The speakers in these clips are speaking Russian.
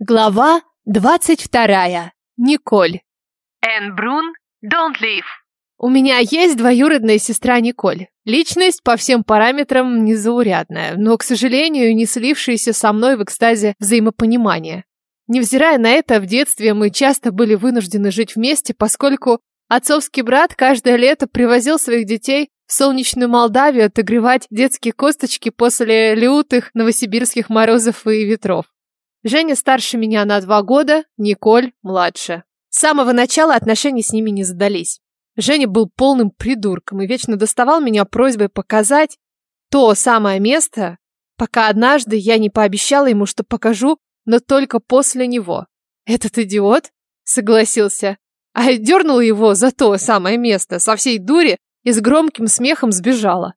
Глава двадцать вторая. Николь. Энн Брун, don't leave. У меня есть двоюродная сестра Николь. Личность по всем параметрам незаурядная, но, к сожалению, не слившаяся со мной в экстазе взаимопонимания. Невзирая на это, в детстве мы часто были вынуждены жить вместе, поскольку отцовский брат каждое лето привозил своих детей в солнечную Молдавию отогревать детские косточки после лютых новосибирских морозов и ветров. Женя старше меня на два года, Николь младше. С самого начала отношения с ними не задались. Женя был полным придурком и вечно доставал меня просьбой показать то самое место, пока однажды я не пообещала ему, что покажу, но только после него. Этот идиот согласился, а я дернула его за то самое место со всей дури и с громким смехом сбежала.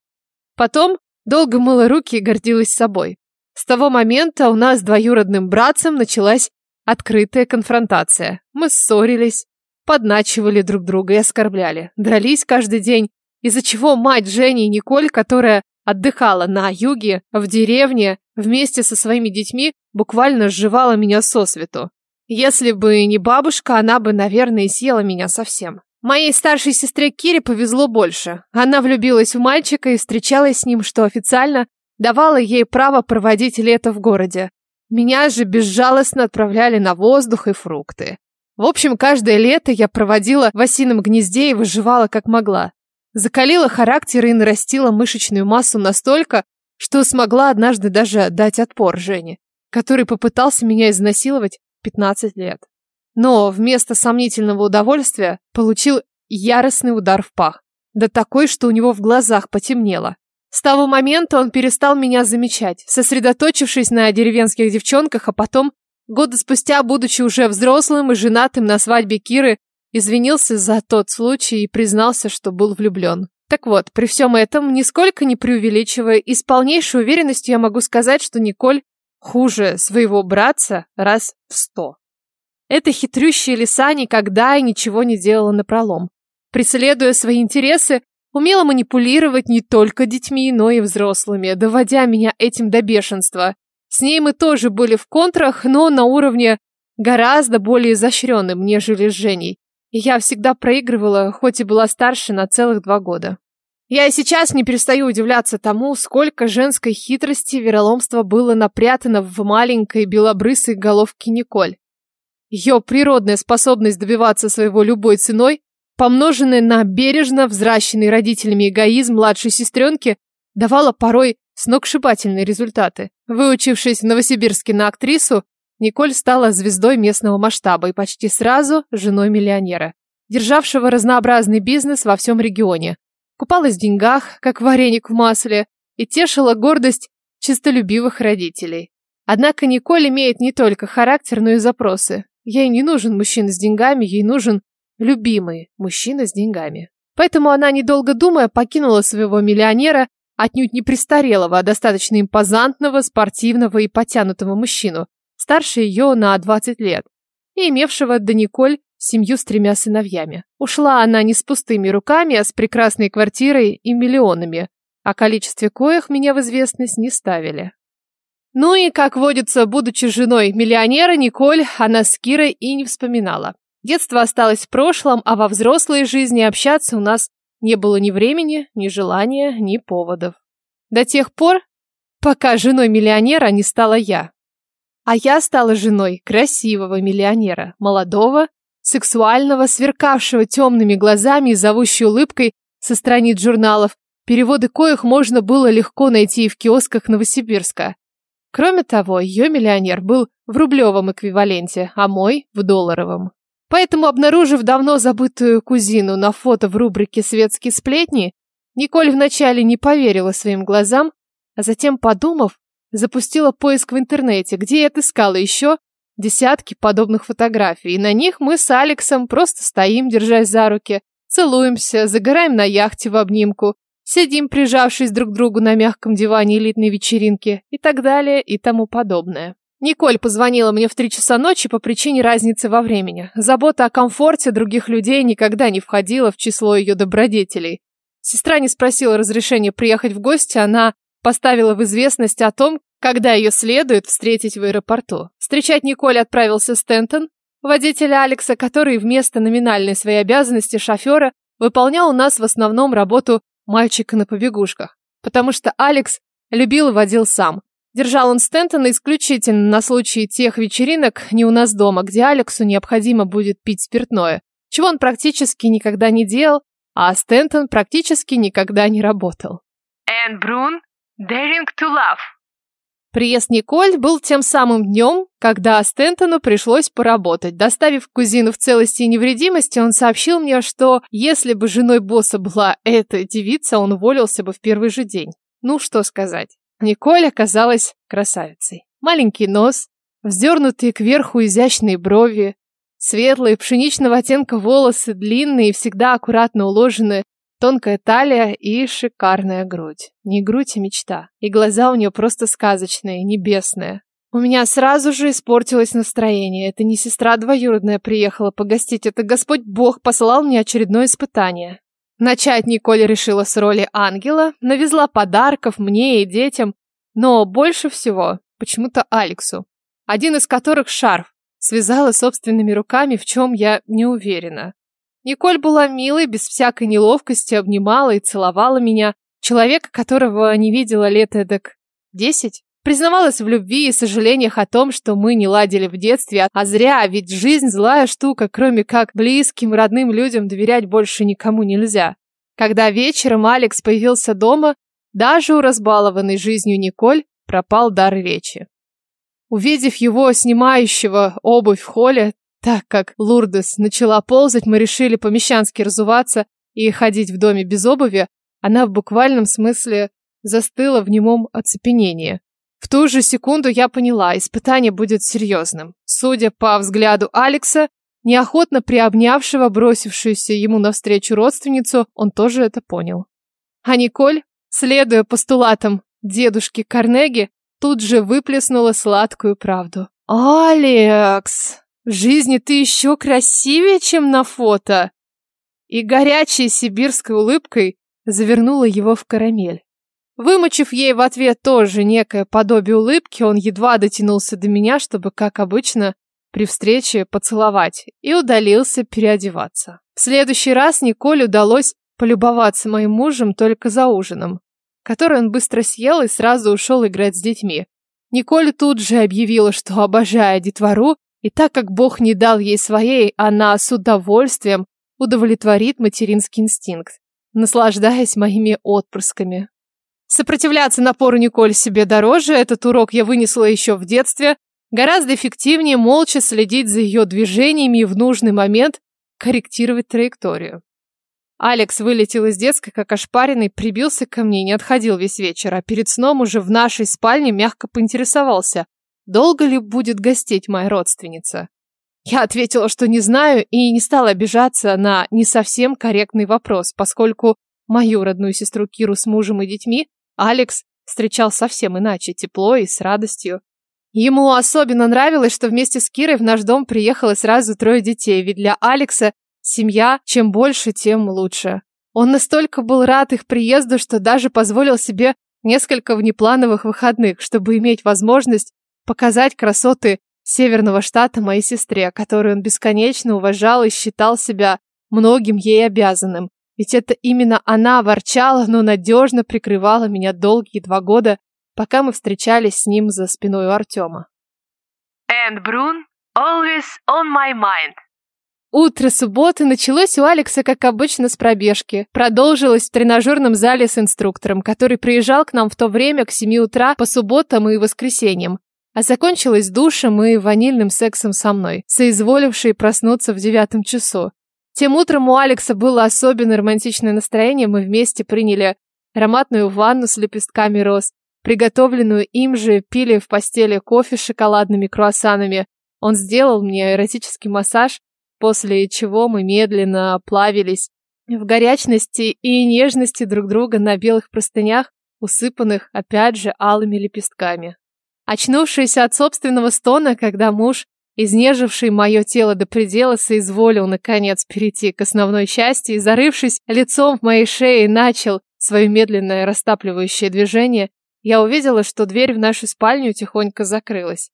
Потом долго мыла руки и гордилась собой. С того момента у нас с двоюродным братцем началась открытая конфронтация. Мы ссорились, подначивали друг друга и оскорбляли. Дрались каждый день, из-за чего мать Жени и Николь, которая отдыхала на юге, в деревне, вместе со своими детьми, буквально сживала меня сосвету. Если бы не бабушка, она бы, наверное, съела меня совсем. Моей старшей сестре Кире повезло больше. Она влюбилась в мальчика и встречалась с ним, что официально давала ей право проводить лето в городе. Меня же безжалостно отправляли на воздух и фрукты. В общем, каждое лето я проводила в осином гнезде и выживала как могла. Закалила характер и нарастила мышечную массу настолько, что смогла однажды даже дать отпор Жене, который попытался меня изнасиловать 15 лет. Но вместо сомнительного удовольствия получил яростный удар в пах. Да такой, что у него в глазах потемнело. С того момента он перестал меня замечать, сосредоточившись на деревенских девчонках, а потом, года спустя, будучи уже взрослым и женатым на свадьбе Киры, извинился за тот случай и признался, что был влюблен. Так вот, при всем этом, нисколько не преувеличивая и с полнейшей уверенностью я могу сказать, что Николь хуже своего братца раз в сто. Эта хитрющая лиса никогда и ничего не делала напролом. Преследуя свои интересы, Умела манипулировать не только детьми, но и взрослыми, доводя меня этим до бешенства. С ней мы тоже были в контрах, но на уровне гораздо более изощренным, нежели с Женей. И я всегда проигрывала, хоть и была старше на целых два года. Я и сейчас не перестаю удивляться тому, сколько женской хитрости вероломства было напрятано в маленькой белобрысой головке Николь. Ее природная способность добиваться своего любой ценой помноженное на бережно взращенный родителями эгоизм младшей сестренки, давало порой сногсшибательные результаты. Выучившись в Новосибирске на актрису, Николь стала звездой местного масштаба и почти сразу женой миллионера, державшего разнообразный бизнес во всем регионе. Купалась в деньгах, как вареник в масле, и тешила гордость чистолюбивых родителей. Однако Николь имеет не только характер, но и запросы. Ей не нужен мужчина с деньгами, ей нужен любимый мужчина с деньгами. Поэтому она, недолго думая, покинула своего миллионера, отнюдь не престарелого, а достаточно импозантного, спортивного и потянутого мужчину, старше ее на 20 лет, и имевшего до Николь семью с тремя сыновьями. Ушла она не с пустыми руками, а с прекрасной квартирой и миллионами, о количестве коих меня в известность не ставили. Ну и, как водится, будучи женой миллионера, Николь она с Кирой и не вспоминала. Детство осталось в прошлом, а во взрослой жизни общаться у нас не было ни времени, ни желания, ни поводов. До тех пор, пока женой миллионера не стала я. А я стала женой красивого миллионера, молодого, сексуального, сверкавшего темными глазами и зовущей улыбкой со страниц журналов, переводы коих можно было легко найти и в киосках Новосибирска. Кроме того, ее миллионер был в рублевом эквиваленте, а мой – в долларовом. Поэтому, обнаружив давно забытую кузину на фото в рубрике «Светские сплетни», Николь вначале не поверила своим глазам, а затем, подумав, запустила поиск в интернете, где и отыскала еще десятки подобных фотографий. И на них мы с Алексом просто стоим, держась за руки, целуемся, загораем на яхте в обнимку, сидим, прижавшись друг к другу на мягком диване элитной вечеринки и так далее и тому подобное. Николь позвонила мне в три часа ночи по причине разницы во времени. Забота о комфорте других людей никогда не входила в число ее добродетелей. Сестра не спросила разрешения приехать в гости, она поставила в известность о том, когда ее следует встретить в аэропорту. Встречать Николь отправился Стентон, водитель Алекса, который вместо номинальной своей обязанности шофера выполнял у нас в основном работу мальчика на побегушках, потому что Алекс любил и водил сам. Держал он Стентона исключительно на случай тех вечеринок не у нас дома, где Алексу необходимо будет пить спиртное, чего он практически никогда не делал, а Стентон практически никогда не работал. And Brun, daring to love. Приезд Николь был тем самым днем, когда Стентону пришлось поработать. Доставив кузину в целости и невредимости, он сообщил мне, что если бы женой босса была эта девица, он уволился бы в первый же день. Ну, что сказать. Николь оказалась красавицей. Маленький нос, вздернутые кверху изящные брови, светлые пшеничного оттенка волосы, длинные и всегда аккуратно уложенные, тонкая талия и шикарная грудь. Не грудь, а мечта. И глаза у нее просто сказочные, небесные. У меня сразу же испортилось настроение. Это не сестра двоюродная приехала погостить, это Господь Бог послал мне очередное испытание. Начать Николь решила с роли ангела, навезла подарков мне и детям, но больше всего почему-то Алексу, один из которых шарф, связала собственными руками, в чем я не уверена. Николь была милой, без всякой неловкости, обнимала и целовала меня, человека, которого не видела лет эдак десять. Признавалась в любви и сожалениях о том, что мы не ладили в детстве, а зря, ведь жизнь злая штука, кроме как близким, родным людям доверять больше никому нельзя. Когда вечером Алекс появился дома, даже у разбалованной жизнью Николь пропал дар речи. Увидев его снимающего обувь в холле, так как Лурдес начала ползать, мы решили помещански разуваться и ходить в доме без обуви, она в буквальном смысле застыла в немом оцепенении. В ту же секунду я поняла, испытание будет серьезным. Судя по взгляду Алекса, неохотно приобнявшего бросившуюся ему навстречу родственницу, он тоже это понял. А Николь, следуя постулатам дедушки Карнеги, тут же выплеснула сладкую правду. «Алекс, в жизни ты еще красивее, чем на фото!» И горячей сибирской улыбкой завернула его в карамель. Вымочив ей в ответ тоже некое подобие улыбки, он едва дотянулся до меня, чтобы, как обычно, при встрече поцеловать, и удалился переодеваться. В следующий раз Николе удалось полюбоваться моим мужем только за ужином, который он быстро съел и сразу ушел играть с детьми. Николь тут же объявила, что обожает детвору, и так как Бог не дал ей своей, она с удовольствием удовлетворит материнский инстинкт, наслаждаясь моими отпрысками. Сопротивляться напору Николь себе дороже, этот урок я вынесла еще в детстве. Гораздо эффективнее молча следить за ее движениями и в нужный момент корректировать траекторию. Алекс вылетел из детской, как ошпаренный, прибился ко мне и не отходил весь вечер, а перед сном уже в нашей спальне мягко поинтересовался, долго ли будет гостить моя родственница. Я ответила, что не знаю, и не стала обижаться на не совсем корректный вопрос, поскольку мою родную сестру Киру с мужем и детьми Алекс встречал совсем иначе, тепло и с радостью. Ему особенно нравилось, что вместе с Кирой в наш дом приехало сразу трое детей, ведь для Алекса семья чем больше, тем лучше. Он настолько был рад их приезду, что даже позволил себе несколько внеплановых выходных, чтобы иметь возможность показать красоты северного штата моей сестре, которую он бесконечно уважал и считал себя многим ей обязанным. Ведь это именно она ворчала, но надежно прикрывала меня долгие два года, пока мы встречались с ним за спиной у Артема. And Brun, always on my mind. Утро субботы началось у Алекса, как обычно, с пробежки. Продолжилось в тренажерном зале с инструктором, который приезжал к нам в то время к 7 утра по субботам и воскресеньям. А закончилось душем и ванильным сексом со мной, соизволившей проснуться в девятом часу. Тем утром у Алекса было особенно романтичное настроение, мы вместе приняли ароматную ванну с лепестками роз, приготовленную им же пили в постели кофе с шоколадными круассанами. Он сделал мне эротический массаж, после чего мы медленно плавились в горячности и нежности друг друга на белых простынях, усыпанных, опять же, алыми лепестками. Очнувшись от собственного стона, когда муж Изнеживший мое тело до предела, соизволил, наконец, перейти к основной части и, зарывшись лицом в моей шее, начал свое медленное растапливающее движение. я увидела, что дверь в нашу спальню тихонько закрылась.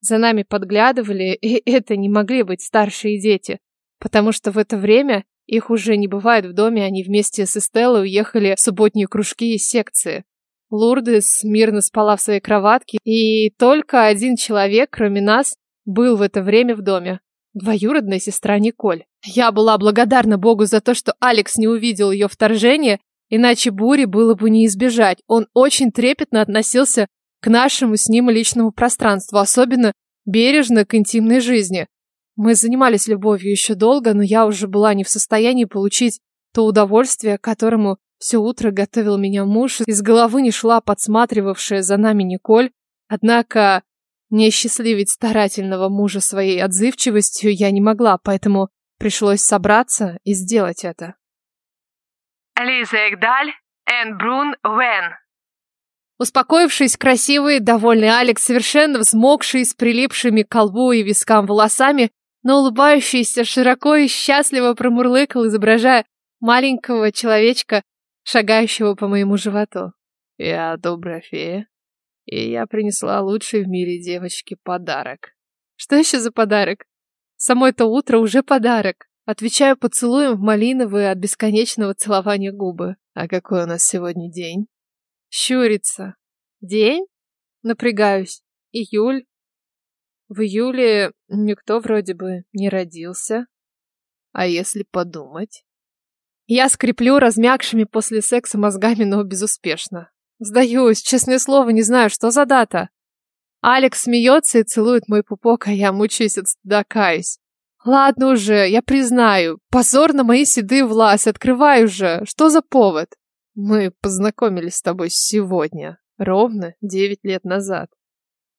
За нами подглядывали, и это не могли быть старшие дети, потому что в это время их уже не бывает в доме, они вместе с Эстеллой уехали в субботние кружки и секции. Лурдес мирно спала в своей кроватке, и только один человек, кроме нас, был в это время в доме. Двоюродная сестра Николь. Я была благодарна Богу за то, что Алекс не увидел ее вторжение, иначе бури было бы не избежать. Он очень трепетно относился к нашему с ним личному пространству, особенно бережно к интимной жизни. Мы занимались любовью еще долго, но я уже была не в состоянии получить то удовольствие, которому все утро готовил меня муж, из головы не шла подсматривавшая за нами Николь, однако не счастливить старательного мужа своей отзывчивостью я не могла, поэтому пришлось собраться и сделать это. Лиза Эгдаль, Энн Брун, Вен. Успокоившись, красивый, довольный Алекс, совершенно взмокший, с прилипшими к колбу и вискам волосами, но улыбающийся широко и счастливо промурлыкал, изображая маленького человечка, шагающего по моему животу. Я добрая фея, и я принесла лучший в мире девочке подарок. Что еще за подарок? Само это утро уже подарок. Отвечаю поцелуем в малиновые от бесконечного целования губы. А какой у нас сегодня день? Щурится. День? Напрягаюсь. Июль. В июле никто вроде бы не родился. А если подумать? Я скреплю размягшими после секса мозгами, но безуспешно. Сдаюсь, честное слово, не знаю, что за дата. Алекс смеется и целует мой пупок, а я мучаюсь от стыда, каюсь. Ладно уже, я признаю. Позор на мои седые власть, открывай уже. Что за повод? Мы познакомились с тобой сегодня, ровно девять лет назад.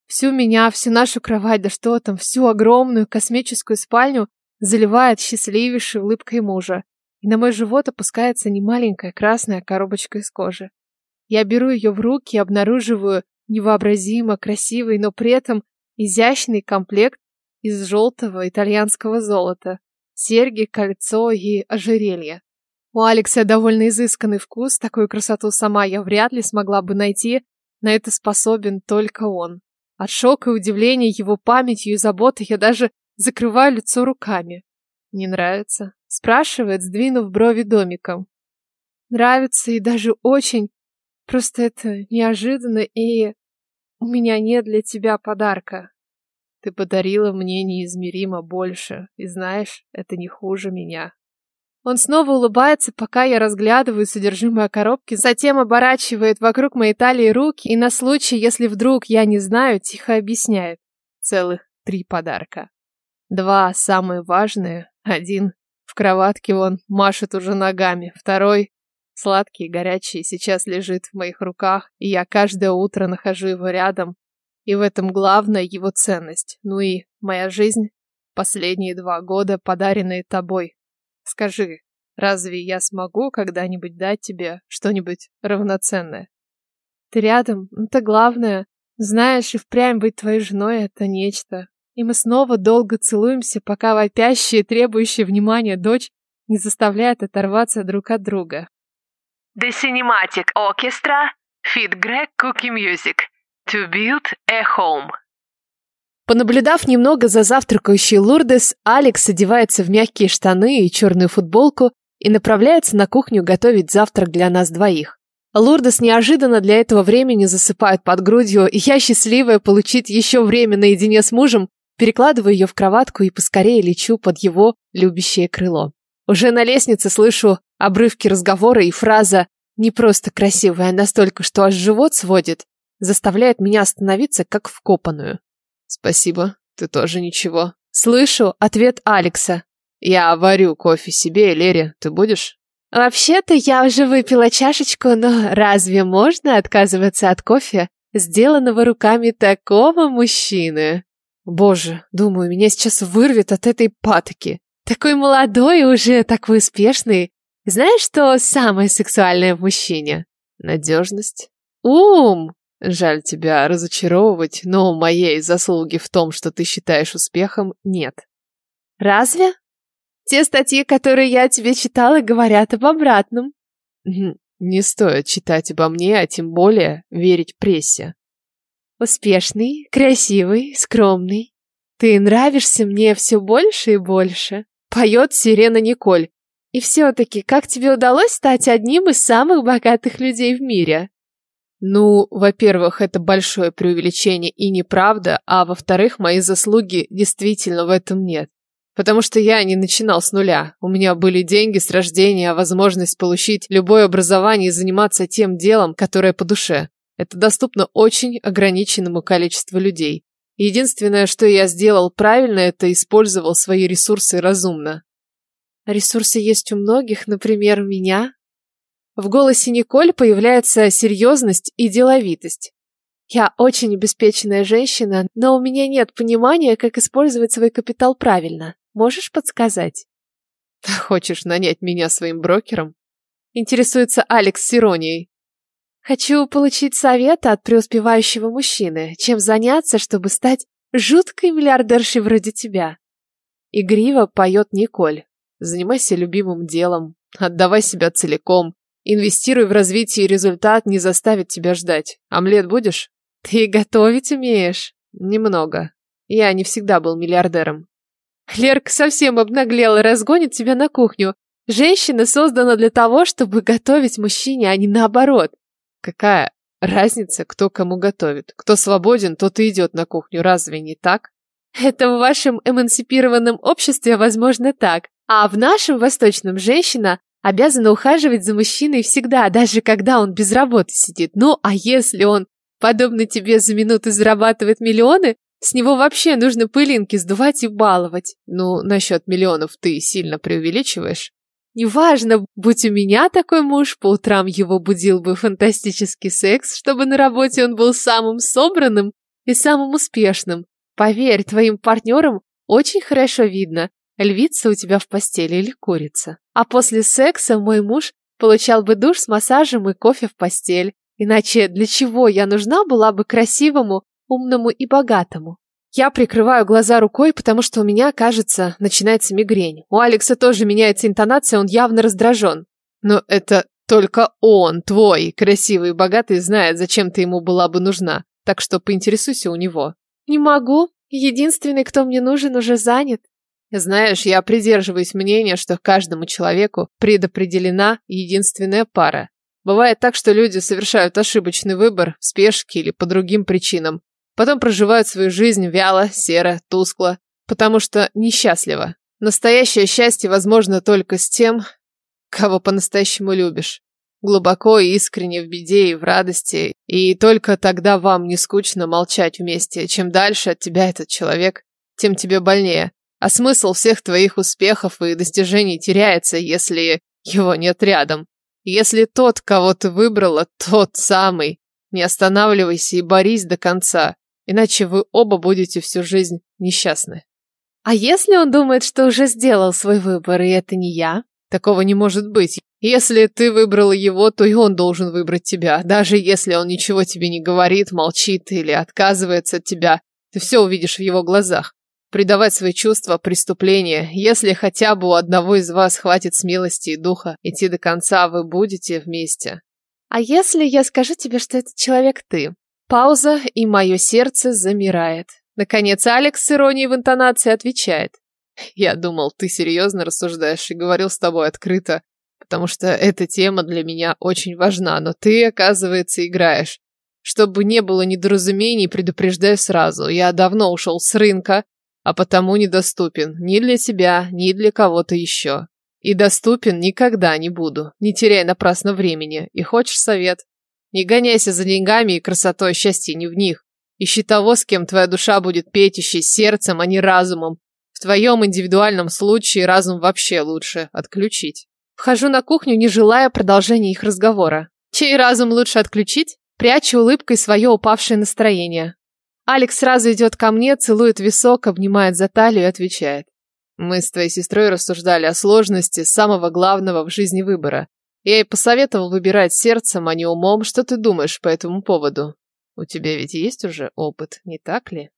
Всю меня, всю нашу кровать, да что там, всю огромную космическую спальню заливает счастливейшей улыбкой мужа. И на мой живот опускается немаленькая красная коробочка из кожи. Я беру ее в руки и обнаруживаю невообразимо красивый, но при этом изящный комплект из желтого итальянского золота. Серьги, кольцо и ожерелье. У Алекса довольно изысканный вкус, такую красоту сама я вряд ли смогла бы найти, на это способен только он. От шока и удивления его памятью и заботой я даже закрываю лицо руками. «Не нравится?» — спрашивает, сдвинув брови домиком. «Нравится и даже очень. Просто это неожиданно, и у меня нет для тебя подарка». «Ты подарила мне неизмеримо больше, и знаешь, это не хуже меня». Он снова улыбается, пока я разглядываю содержимое коробки, затем оборачивает вокруг моей талии руки и на случай, если вдруг я не знаю, тихо объясняет. Целых три подарка. Два самые важные, один в кроватке он машет уже ногами, второй сладкий и горячий сейчас лежит в моих руках, и я каждое утро нахожу его рядом, и в этом главная его ценность. Ну и моя жизнь, последние два года, подаренные тобой, Скажи, разве я смогу когда-нибудь дать тебе что-нибудь равноценное? Ты рядом, это главное. Знаешь, и впрямь быть твоей женой — это нечто. И мы снова долго целуемся, пока вопящая и требующая внимания дочь не заставляет оторваться друг от друга. The Cinematic Orchestra Fit Greg Cookie Music To Build a Home Понаблюдав немного за завтракающей Лурдес, Алекс одевается в мягкие штаны и черную футболку и направляется на кухню готовить завтрак для нас двоих. Лурдес неожиданно для этого времени засыпает под грудью, и я, счастливая получить еще время наедине с мужем, перекладываю ее в кроватку и поскорее лечу под его любящее крыло. Уже на лестнице слышу обрывки разговора и фраза «не просто красивая, а настолько, что аж живот сводит», заставляет меня остановиться как вкопанную. Спасибо, ты тоже ничего. Слышу ответ Алекса. Я варю кофе себе и Лере. Ты будешь? Вообще-то я уже выпила чашечку, но разве можно отказываться от кофе, сделанного руками такого мужчины? Боже, думаю, меня сейчас вырвет от этой патоки. Такой молодой уже такой успешный. Знаешь, что самое сексуальное в мужчине? Надежность. Ум. Жаль тебя разочаровывать, но моей заслуги в том, что ты считаешь успехом, нет. Разве? Те статьи, которые я тебе читала, говорят об обратном. Не стоит читать обо мне, а тем более верить прессе. Успешный, красивый, скромный. Ты нравишься мне все больше и больше. Поет сирена Николь. И все-таки, как тебе удалось стать одним из самых богатых людей в мире? Ну, во-первых, это большое преувеличение и неправда, а во-вторых, мои заслуги действительно в этом нет. Потому что я не начинал с нуля. У меня были деньги с рождения, возможность получить любое образование и заниматься тем делом, которое по душе. Это доступно очень ограниченному количеству людей. Единственное, что я сделал правильно, это использовал свои ресурсы разумно. Ресурсы есть у многих, например, у меня. В голосе Николь появляется серьезность и деловитость. Я очень обеспеченная женщина, но у меня нет понимания, как использовать свой капитал правильно. Можешь подсказать? Хочешь нанять меня своим брокером? Интересуется Алекс с иронией. Хочу получить совет от преуспевающего мужчины, чем заняться, чтобы стать жуткой миллиардершей вроде тебя. Игриво поет Николь. Занимайся любимым делом, отдавай себя целиком, инвестируй в развитие, и результат не заставит тебя ждать. Омлет будешь? Ты готовить умеешь? Немного. Я не всегда был миллиардером. Лерк совсем обнаглел и разгонит тебя на кухню. Женщина создана для того, чтобы готовить мужчине, а не наоборот. Какая разница, кто кому готовит? Кто свободен, тот и идет на кухню, разве не так? Это в вашем эмансипированном обществе возможно так. А в нашем восточном женщина обязана ухаживать за мужчиной всегда, даже когда он без работы сидит. Ну, а если он, подобно тебе, за минуты зарабатывает миллионы, с него вообще нужно пылинки сдувать и баловать. Ну, насчет миллионов ты сильно преувеличиваешь. Неважно, будь у меня такой муж, по утрам его будил бы фантастический секс, чтобы на работе он был самым собранным и самым успешным. Поверь, твоим партнерам очень хорошо видно, львица у тебя в постели или курица. А после секса мой муж получал бы душ с массажем и кофе в постель. Иначе для чего я нужна была бы красивому, умному и богатому. Я прикрываю глаза рукой, потому что у меня, кажется, начинается мигрень. У Алекса тоже меняется интонация, он явно раздражен. Но это только он, твой, красивый и богатый, знает, зачем ты ему была бы нужна. Так что поинтересуйся у него. Не могу. Единственный, кто мне нужен, уже занят. Знаешь, я придерживаюсь мнения, что каждому человеку предопределена единственная пара. Бывает так, что люди совершают ошибочный выбор в спешке или по другим причинам, Потом проживают свою жизнь вяло, серо, тускло, потому что несчастливо. Настоящее счастье возможно только с тем, кого по-настоящему любишь. Глубоко и искренне в беде и в радости, и только тогда вам не скучно молчать вместе. Чем дальше от тебя этот человек, тем тебе больнее. А смысл всех твоих успехов и достижений теряется, если его нет рядом. Если тот, кого ты выбрала, тот самый. Не останавливайся и борись до конца. Иначе вы оба будете всю жизнь несчастны. А если он думает, что уже сделал свой выбор, и это не я? Такого не может быть. Если ты выбрала его, то и он должен выбрать тебя. Даже если он ничего тебе не говорит, молчит или отказывается от тебя, ты все увидишь в его глазах. Предавать свои чувства – преступление. Если хотя бы у одного из вас хватит смелости и духа идти до конца, вы будете вместе. А если я скажу тебе, что этот человек ты? Пауза, и мое сердце замирает. Наконец Алекс с иронией в интонации отвечает. «Я думал, ты серьезно рассуждаешь и говорил с тобой открыто, потому что эта тема для меня очень важна, но ты, оказывается, играешь. Чтобы не было недоразумений, предупреждаю сразу. Я давно ушел с рынка, а потому недоступен ни для тебя, ни для кого-то еще. И доступен никогда не буду. Не теряй напрасно времени. И хочешь совет? Не гоняйся за деньгами и красотой, счастье не в них. Ищи того, с кем твоя душа будет ищи сердцем, а не разумом. В твоем индивидуальном случае разум вообще лучше отключить. Вхожу на кухню, не желая продолжения их разговора. Чей разум лучше отключить? Прячу улыбкой свое упавшее настроение. Алекс сразу идет ко мне, целует висок, обнимает за талию и отвечает. Мы с твоей сестрой рассуждали о сложности самого главного в жизни выбора. Я ей посоветовал выбирать сердцем, а не умом. Что ты думаешь по этому поводу? У тебя ведь есть уже опыт, не так ли?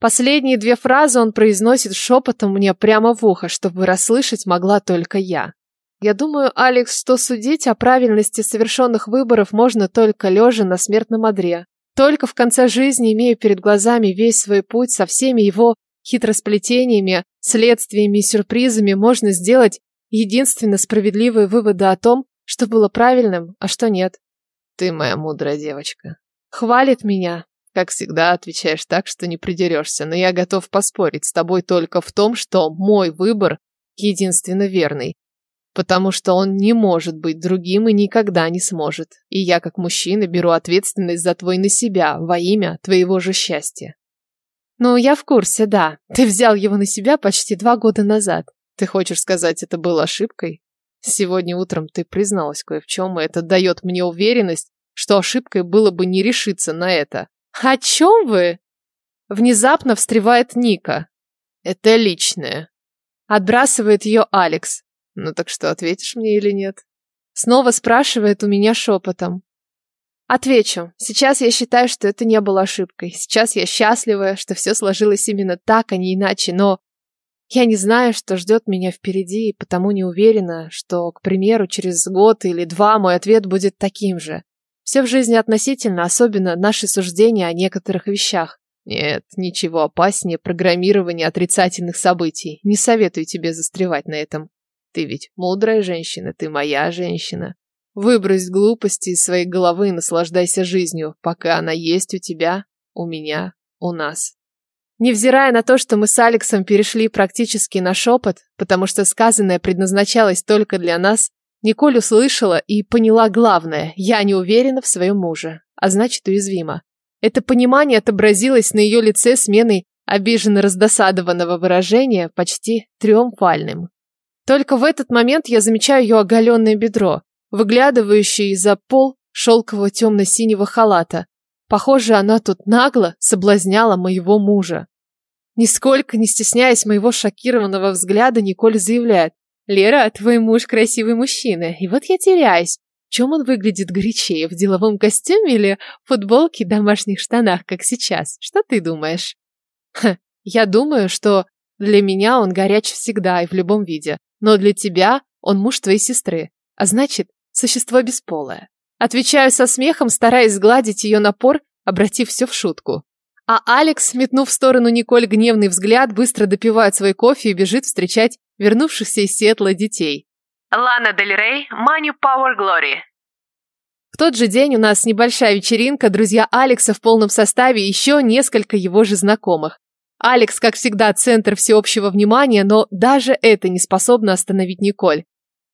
Последние две фразы он произносит шепотом мне прямо в ухо, чтобы расслышать могла только я. Я думаю, Алекс, что судить о правильности совершенных выборов можно только лежа на смертном одре. Только в конце жизни, имея перед глазами весь свой путь со всеми его хитросплетениями, следствиями и сюрпризами, можно сделать единственно справедливые выводы о том, что было правильным, а что нет. Ты моя мудрая девочка. Хвалит меня. Как всегда, отвечаешь так, что не придерешься, но я готов поспорить с тобой только в том, что мой выбор единственно верный, потому что он не может быть другим и никогда не сможет. И я, как мужчина, беру ответственность за твой на себя во имя твоего же счастья. Ну, я в курсе, да. Ты взял его на себя почти два года назад. Ты хочешь сказать, это было ошибкой? Сегодня утром ты призналась кое в чем, и это дает мне уверенность, что ошибкой было бы не решиться на это. О чем вы? Внезапно встревает Ника. Это личное. Отбрасывает ее Алекс. Ну так что, ответишь мне или нет? Снова спрашивает у меня шепотом. Отвечу. Сейчас я считаю, что это не было ошибкой. Сейчас я счастлива, что все сложилось именно так, а не иначе, но я не знаю, что ждет меня впереди, и потому не уверена, что, к примеру, через год или два мой ответ будет таким же. Все в жизни относительно, особенно наши суждения о некоторых вещах. Нет, ничего опаснее программирования отрицательных событий. Не советую тебе застревать на этом. Ты ведь мудрая женщина, ты моя женщина. Выбрось глупости из своей головы и наслаждайся жизнью, пока она есть у тебя, у меня, у нас. Невзирая на то, что мы с Алексом перешли практически на шепот, потому что сказанное предназначалось только для нас, Николь услышала и поняла главное – я не уверена в своем муже, а значит уязвима. Это понимание отобразилось на ее лице сменой обиженно раздосадованного выражения почти триумфальным. Только в этот момент я замечаю ее оголенное бедро, выглядывающее из-за пол шелкового темно-синего халата. Похоже, она тут нагло соблазняла моего мужа. Нисколько не стесняясь моего шокированного взгляда, Николь заявляет. «Лера, твой муж красивый мужчина, и вот я теряюсь. Чем он выглядит горячее, в деловом костюме или в футболке и домашних штанах, как сейчас? Что ты думаешь?» Ха, я думаю, что для меня он горяч всегда и в любом виде. Но для тебя он муж твоей сестры, а значит, существо бесполое. Отвечаю со смехом, стараясь сгладить ее напор, обратив все в шутку. А Алекс, метнув в сторону Николь гневный взгляд, быстро допивает свой кофе и бежит встречать вернувшихся из Сиэтла детей. Лана Дель Рей, Money Power Glory. В тот же день у нас небольшая вечеринка, друзья Алекса в полном составе и еще несколько его же знакомых. Алекс, как всегда, центр всеобщего внимания, но даже это не способно остановить Николь.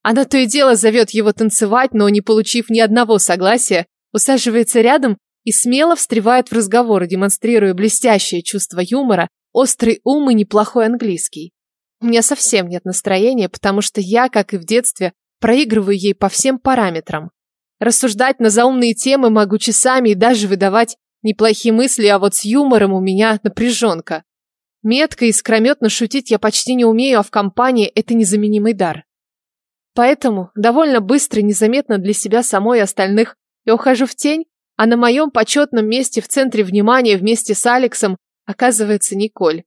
Она то и дело зовет его танцевать, но, не получив ни одного согласия, усаживается рядом и смело встревает в разговор, демонстрируя блестящее чувство юмора, острый ум и неплохой английский. У меня совсем нет настроения, потому что я, как и в детстве, проигрываю ей по всем параметрам. Рассуждать на заумные темы могу часами и даже выдавать неплохие мысли, а вот с юмором у меня напряженка. Метко и искрометно шутить я почти не умею, а в компании это незаменимый дар. Поэтому довольно быстро, незаметно для себя самой и остальных, я ухожу в тень, а на моем почетном месте в центре внимания вместе с Алексом оказывается Николь.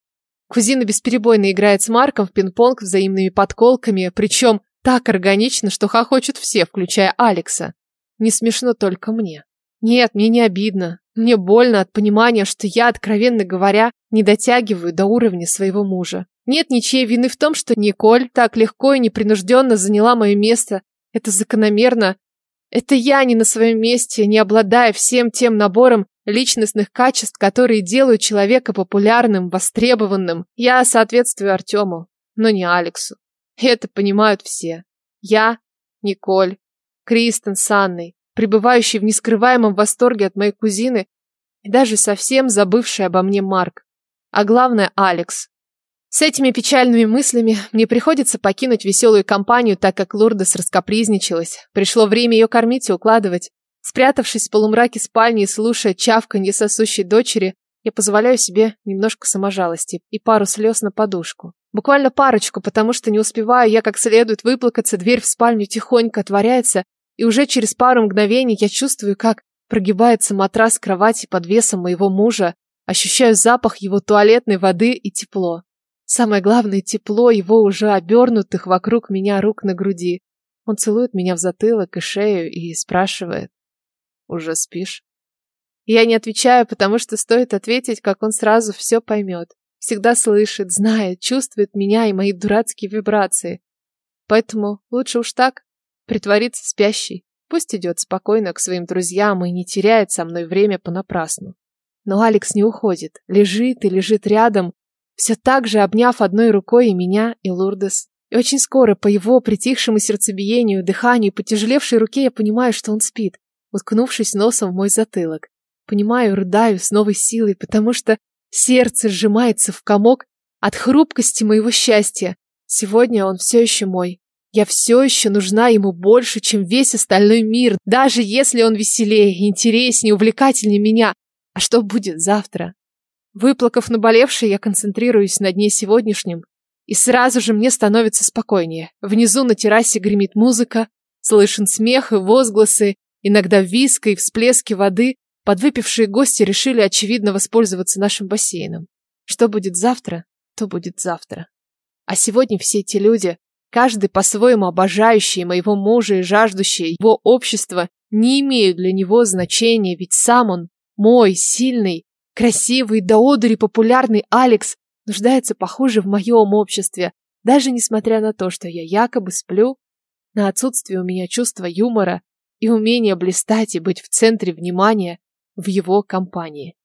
Кузина бесперебойно играет с Марком в пинг-понг взаимными подколками, причем так органично, что хохочут все, включая Алекса. Не смешно только мне. Нет, мне не обидно. Мне больно от понимания, что я, откровенно говоря, не дотягиваю до уровня своего мужа. Нет ничьей вины в том, что Николь так легко и непринужденно заняла мое место. Это закономерно. Это я не на своем месте, не обладая всем тем набором личностных качеств, которые делают человека популярным, востребованным. Я соответствую Артему, но не Алексу. Это понимают все. Я, Николь, Кристен с Анной пребывающий в нескрываемом восторге от моей кузины и даже совсем забывший обо мне Марк. А главное, Алекс. С этими печальными мыслями мне приходится покинуть веселую компанию, так как Лурдес раскопризничалась. Пришло время ее кормить и укладывать. Спрятавшись в полумраке спальни и слушая чавканье сосущей дочери, я позволяю себе немножко саможалости и пару слез на подушку. Буквально парочку, потому что не успеваю я как следует выплакаться, дверь в спальню тихонько отворяется, и уже через пару мгновений я чувствую, как прогибается матрас кровати под весом моего мужа, ощущаю запах его туалетной воды и тепло. Самое главное, тепло его уже обернутых вокруг меня рук на груди. Он целует меня в затылок и шею и спрашивает. «Уже спишь?» Я не отвечаю, потому что стоит ответить, как он сразу все поймет. Всегда слышит, знает, чувствует меня и мои дурацкие вибрации. Поэтому лучше уж так, притвориться спящей. Пусть идет спокойно к своим друзьям и не теряет со мной время понапрасну. Но Алекс не уходит, лежит и лежит рядом, все так же обняв одной рукой и меня, и Лурдес. И очень скоро по его притихшему сердцебиению, дыханию и потяжелевшей руке я понимаю, что он спит, уткнувшись носом в мой затылок. Понимаю, рыдаю с новой силой, потому что сердце сжимается в комок от хрупкости моего счастья. Сегодня он все еще мой. Я все еще нужна ему больше, чем весь остальной мир, даже если он веселее, интереснее, увлекательнее меня. А что будет завтра? Выплакав наболевшее, я концентрируюсь на дне сегодняшнем, и сразу же мне становится спокойнее. Внизу на террасе гремит музыка, слышен смех и возгласы, иногда виск и всплески воды. Подвыпившие гости решили, очевидно, воспользоваться нашим бассейном. Что будет завтра, то будет завтра. А сегодня все эти люди, каждый по-своему обожающий моего мужа и жаждущий его общества, не имеют для него значения, ведь сам он мой, сильный, красивый, до одури популярный Алекс нуждается, похоже, в моем обществе, даже несмотря на то, что я якобы сплю, на отсутствие у меня чувства юмора и умения блистать и быть в центре внимания в его компании.